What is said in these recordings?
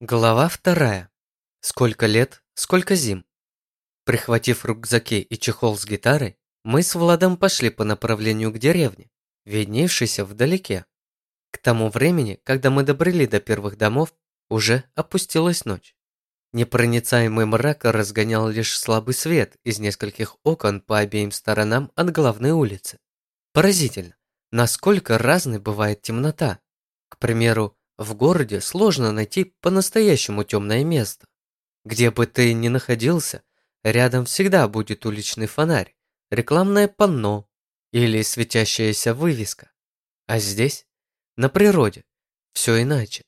Глава вторая. Сколько лет, сколько зим. Прихватив рюкзаки и чехол с гитарой, мы с Владом пошли по направлению к деревне, видневшейся вдалеке. К тому времени, когда мы добрели до первых домов, уже опустилась ночь. Непроницаемый мрак разгонял лишь слабый свет из нескольких окон по обеим сторонам от главной улицы. Поразительно, насколько разной бывает темнота. К примеру, в городе сложно найти по-настоящему темное место. Где бы ты ни находился, рядом всегда будет уличный фонарь, рекламное панно или светящаяся вывеска. А здесь, на природе, все иначе.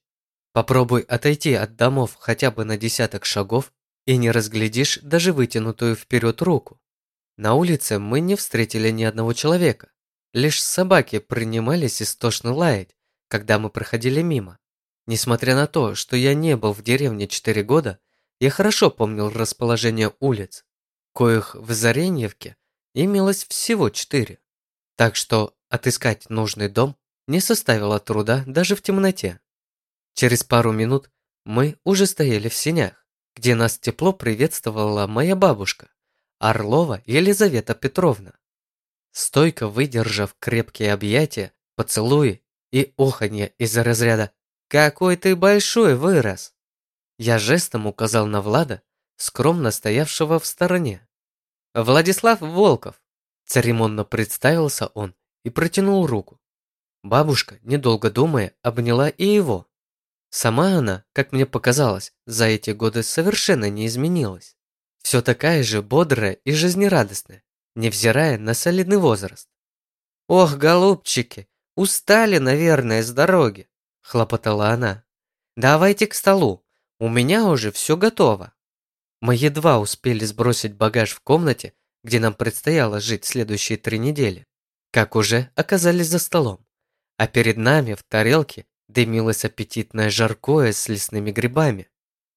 Попробуй отойти от домов хотя бы на десяток шагов и не разглядишь даже вытянутую вперед руку. На улице мы не встретили ни одного человека. Лишь собаки принимались истошно лаять, когда мы проходили мимо. Несмотря на то, что я не был в деревне 4 года, я хорошо помнил расположение улиц, коих в Зареньевке имелось всего 4. Так что отыскать нужный дом не составило труда даже в темноте. Через пару минут мы уже стояли в сенях, где нас тепло приветствовала моя бабушка, Орлова Елизавета Петровна. Стойко выдержав крепкие объятия, поцелуи и оханье из-за разряда «Какой ты большой вырос!» Я жестом указал на Влада, скромно стоявшего в стороне. «Владислав Волков!» Церемонно представился он и протянул руку. Бабушка, недолго думая, обняла и его. Сама она, как мне показалось, за эти годы совершенно не изменилась. Все такая же бодрая и жизнерадостная, невзирая на солидный возраст. «Ох, голубчики, «Устали, наверное, с дороги», – хлопотала она. «Давайте к столу, у меня уже все готово». Мы едва успели сбросить багаж в комнате, где нам предстояло жить следующие три недели, как уже оказались за столом. А перед нами в тарелке дымилось аппетитное жаркое с лесными грибами.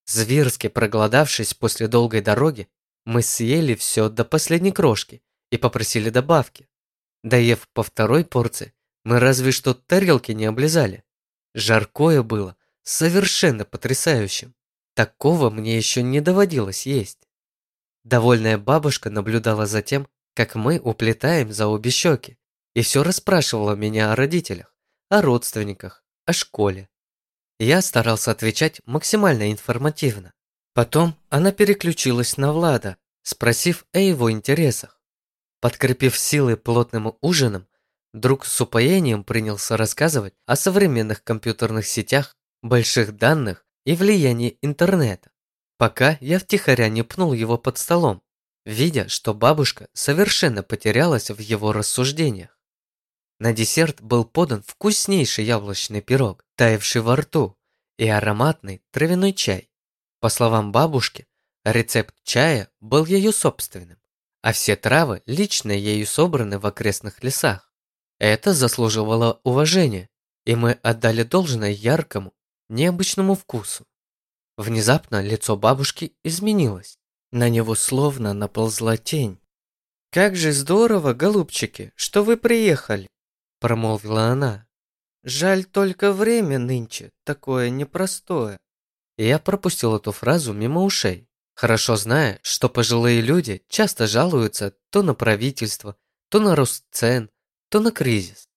Зверски проголодавшись после долгой дороги, мы съели все до последней крошки и попросили добавки. Доев по второй порции, мы разве что тарелки не облизали. Жаркое было совершенно потрясающим. Такого мне еще не доводилось есть. Довольная бабушка наблюдала за тем, как мы уплетаем за обе щеки, и все расспрашивала меня о родителях, о родственниках, о школе. Я старался отвечать максимально информативно. Потом она переключилась на Влада, спросив о его интересах. Подкрепив силы плотным ужином, Друг с упоением принялся рассказывать о современных компьютерных сетях, больших данных и влиянии интернета, пока я втихаря не пнул его под столом, видя, что бабушка совершенно потерялась в его рассуждениях. На десерт был подан вкуснейший яблочный пирог, таявший во рту, и ароматный травяной чай. По словам бабушки, рецепт чая был ее собственным, а все травы лично ею собраны в окрестных лесах. Это заслуживало уважения, и мы отдали должное яркому, необычному вкусу. Внезапно лицо бабушки изменилось. На него словно наползла тень. «Как же здорово, голубчики, что вы приехали!» промолвила она. «Жаль только время нынче, такое непростое». Я пропустил эту фразу мимо ушей, хорошо зная, что пожилые люди часто жалуются то на правительство, то на рост цен, то на кризис.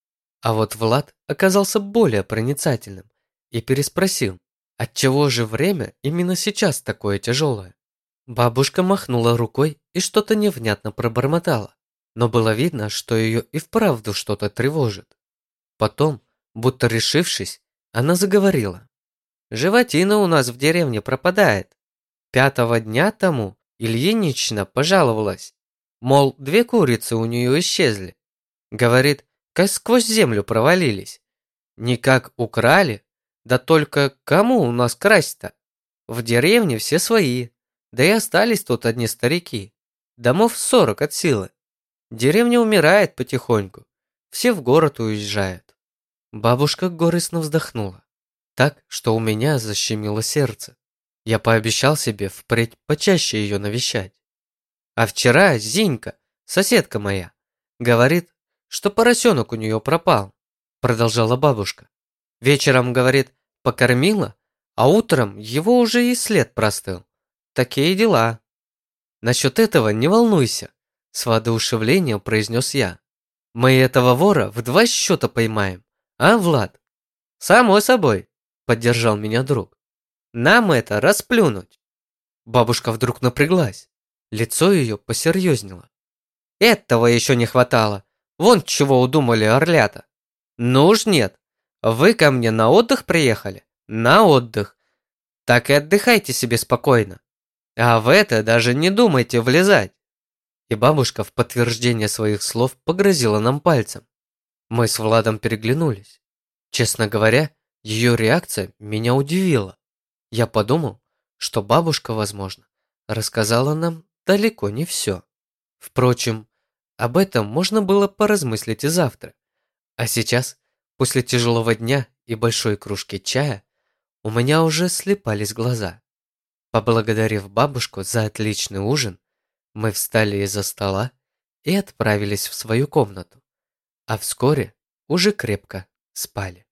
А вот Влад оказался более проницательным и переспросил, отчего же время именно сейчас такое тяжелое. Бабушка махнула рукой и что-то невнятно пробормотала, но было видно, что ее и вправду что-то тревожит. Потом, будто решившись, она заговорила. «Животина у нас в деревне пропадает. Пятого дня тому Ильинична пожаловалась, мол, две курицы у нее исчезли. Говорит, как сквозь землю провалились. Никак украли, да только кому у нас красть-то? В деревне все свои, да и остались тут одни старики. Домов сорок от силы. Деревня умирает потихоньку, все в город уезжают. Бабушка горестно вздохнула, так, что у меня защемило сердце. Я пообещал себе впредь почаще ее навещать. А вчера Зинька, соседка моя, говорит, что поросенок у нее пропал, продолжала бабушка. Вечером, говорит, покормила, а утром его уже и след простыл. Такие дела. Насчет этого не волнуйся, с воодушевлением произнес я. Мы этого вора в два счета поймаем, а, Влад? Само собой, поддержал меня друг. Нам это расплюнуть. Бабушка вдруг напряглась. Лицо ее посерьезнело. Этого еще не хватало. Вон чего удумали орлята. Ну уж нет. Вы ко мне на отдых приехали? На отдых. Так и отдыхайте себе спокойно. А в это даже не думайте влезать. И бабушка в подтверждение своих слов погрозила нам пальцем. Мы с Владом переглянулись. Честно говоря, ее реакция меня удивила. Я подумал, что бабушка, возможно, рассказала нам далеко не все. Впрочем, об этом можно было поразмыслить и завтра. А сейчас, после тяжелого дня и большой кружки чая, у меня уже слепались глаза. Поблагодарив бабушку за отличный ужин, мы встали из-за стола и отправились в свою комнату, а вскоре уже крепко спали.